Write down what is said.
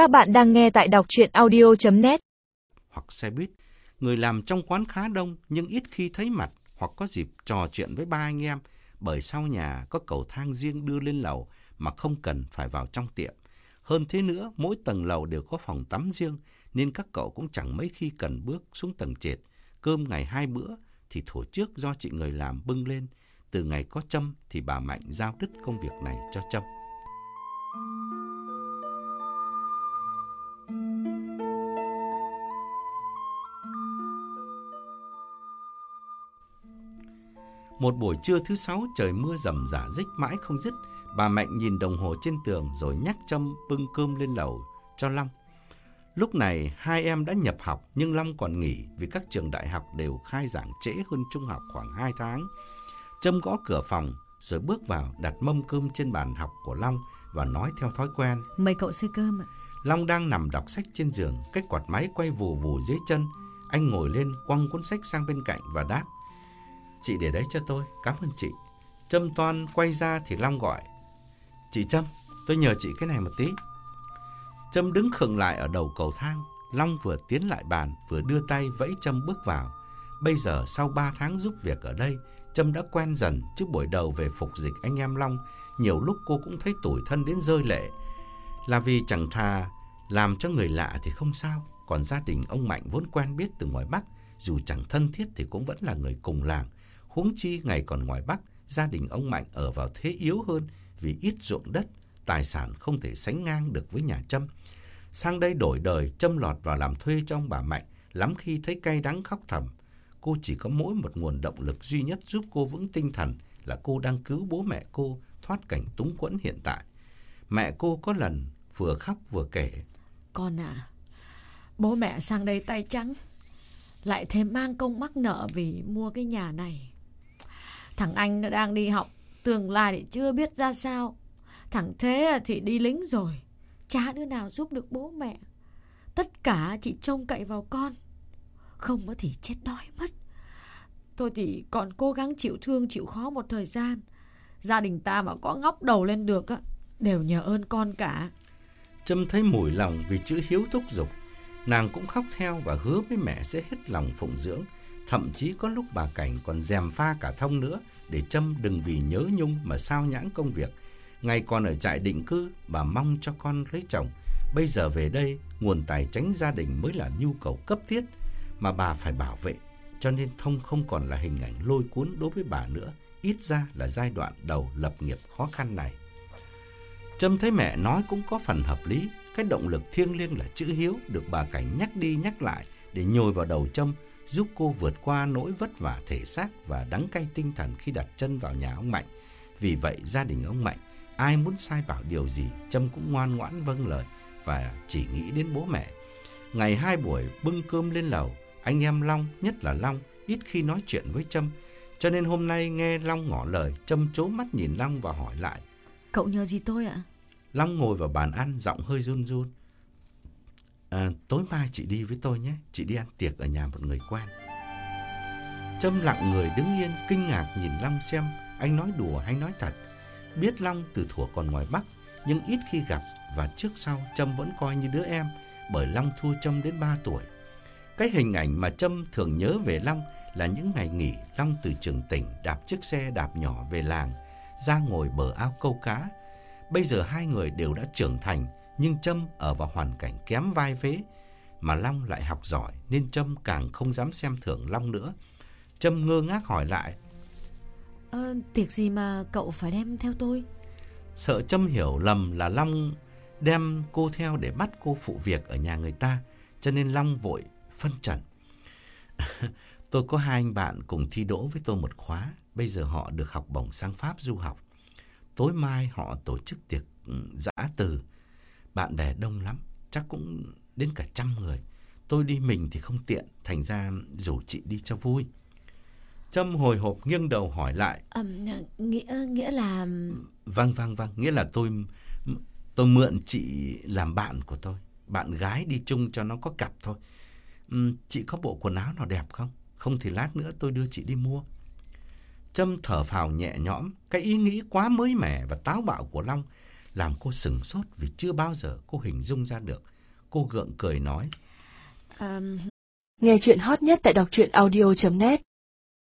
Các bạn đang nghe tại đọc chuyện audio.net Hoặc xe buýt, người làm trong quán khá đông nhưng ít khi thấy mặt hoặc có dịp trò chuyện với ba anh em bởi sau nhà có cầu thang riêng đưa lên lầu mà không cần phải vào trong tiệm. Hơn thế nữa, mỗi tầng lầu đều có phòng tắm riêng nên các cậu cũng chẳng mấy khi cần bước xuống tầng trệt. Cơm ngày hai bữa thì thổ trước do chị người làm bưng lên. Từ ngày có Trâm thì bà Mạnh giao đứt công việc này cho Trâm. Một buổi trưa thứ sáu trời mưa rầm rả rích mãi không dứt. Bà Mạnh nhìn đồng hồ trên tường rồi nhắc Trâm bưng cơm lên lầu cho Long. Lúc này hai em đã nhập học nhưng Long còn nghỉ vì các trường đại học đều khai giảng trễ hơn trung học khoảng 2 tháng. Trâm gõ cửa phòng rồi bước vào đặt mâm cơm trên bàn học của Long và nói theo thói quen. Mời cậu xơi cơm ạ. Long đang nằm đọc sách trên giường, cái quạt máy quay vù vù dưới chân. Anh ngồi lên quăng cuốn sách sang bên cạnh và đáp. Chị để đấy cho tôi, cảm ơn chị. Trâm toan quay ra thì Long gọi. Chị Trâm, tôi nhờ chị cái này một tí. Trâm đứng khựng lại ở đầu cầu thang. Long vừa tiến lại bàn, vừa đưa tay vẫy Trâm bước vào. Bây giờ sau 3 tháng giúp việc ở đây, Trâm đã quen dần trước buổi đầu về phục dịch anh em Long. Nhiều lúc cô cũng thấy tủi thân đến rơi lệ. Là vì chẳng thà làm cho người lạ thì không sao. Còn gia đình ông Mạnh vốn quen biết từ ngoài Bắc, dù chẳng thân thiết thì cũng vẫn là người cùng làng. Huống chi ngày còn ngoài Bắc, gia đình ông Mạnh ở vào thế yếu hơn vì ít ruộng đất, tài sản không thể sánh ngang được với nhà Trâm. Sang đây đổi đời, Trâm lọt vào làm thuê cho ông bà Mạnh, lắm khi thấy cay đắng khóc thầm. Cô chỉ có mỗi một nguồn động lực duy nhất giúp cô vững tinh thần là cô đang cứu bố mẹ cô thoát cảnh túng quẫn hiện tại. Mẹ cô có lần vừa khóc vừa kể. Con à, bố mẹ sang đây tay trắng. Lại thêm mang công mắc nợ vì mua cái nhà này. Thằng anh nó đang đi học, tương lai thì chưa biết ra sao. Thằng Thế thì đi lính rồi. Chả đứa nào giúp được bố mẹ. Tất cả chỉ trông cậy vào con. Không có thì chết đói mất. thôi thì còn cố gắng chịu thương chịu khó một thời gian. Gia đình ta mà có ngóc đầu lên được á, đều nhờ ơn con cả. Trâm thấy mùi lòng vì chữ hiếu thúc giục. Nàng cũng khóc theo và hứa với mẹ sẽ hết lòng phụng dưỡng. Thậm chí có lúc bà Cảnh còn dèm pha cả thông nữa để Trâm đừng vì nhớ nhung mà sao nhãng công việc. Ngày còn ở trại định cư, bà mong cho con lấy chồng. Bây giờ về đây, nguồn tài chính gia đình mới là nhu cầu cấp thiết mà bà phải bảo vệ. Cho nên Thông không còn là hình ảnh lôi cuốn đối với bà nữa. Ít ra là giai đoạn đầu lập nghiệp khó khăn này. Trâm thấy mẹ nói cũng có phần hợp lý. Cái động lực thiêng liêng là chữ hiếu được bà Cảnh nhắc đi nhắc lại để nhồi vào đầu Trâm giúp cô vượt qua nỗi vất vả thể xác và đắng cay tinh thần khi đặt chân vào nhà ông Mạnh. Vì vậy gia đình ông Mạnh ai muốn sai bảo điều gì Trâm cũng ngoan ngoãn vâng lời và chỉ nghĩ đến bố mẹ. Ngày hai buổi bưng cơm lên lầu, anh em Long, nhất là Long, ít khi nói chuyện với Trâm. Cho nên hôm nay nghe Long ngỏ lời, Trâm chố mắt nhìn Long và hỏi lại. Cậu nhờ gì tôi ạ? Long ngồi vào bàn ăn, giọng hơi run run. À, tối mai chị đi với tôi nhé, chị đi ăn tiệc ở nhà một người quen. Trâm lặng người đứng yên, kinh ngạc nhìn Long xem anh nói đùa hay nói thật. Biết Long từ thuở còn ngoài Bắc, nhưng ít khi gặp và trước sau Trâm vẫn coi như đứa em, bởi Long thua Trâm đến 3 tuổi. Cái hình ảnh mà Trâm thường nhớ về Long là những ngày nghỉ Long từ trường tỉnh đạp chiếc xe đạp nhỏ về làng, ra ngồi bờ ao câu cá. Bây giờ hai người đều đã trưởng thành, nhưng Trâm ở vào hoàn cảnh kém vai vế, mà Long lại học giỏi nên Trâm càng không dám xem thường Long nữa. Trâm ngơ ngác hỏi lại. Ờ, tiệc gì mà cậu phải đem theo tôi? Sợ Trâm hiểu lầm là Long đem cô theo để bắt cô phụ việc ở nhà người ta, cho nên Long vội phân trần. tôi có hai anh bạn cùng thi đỗ với tôi một khóa, bây giờ họ được học bổng sang Pháp du học. Tối mai họ tổ chức tiệc ừ, giã từ, bạn bè đông lắm, chắc cũng đến cả trăm người. Tôi đi mình thì không tiện, thành ra rủ chị đi cho vui. Trâm hồi hộp nghiêng đầu hỏi lại. À, nghĩa nghĩa là Vâng vâng vâng, nghĩa là tôi tôi mượn chị làm bạn của tôi, bạn gái đi chung cho nó có cặp thôi. Chị có bộ quần áo nào đẹp không? Không thì lát nữa tôi đưa chị đi mua. Trâm thở phào nhẹ nhõm, cái ý nghĩ quá mới mẻ và táo bạo của Long làm cô sừng sốt vì chưa bao giờ cô hình dung ra được. Cô gượng cười nói. À, Nghe chuyện hot nhất tại đọc truyện audio.net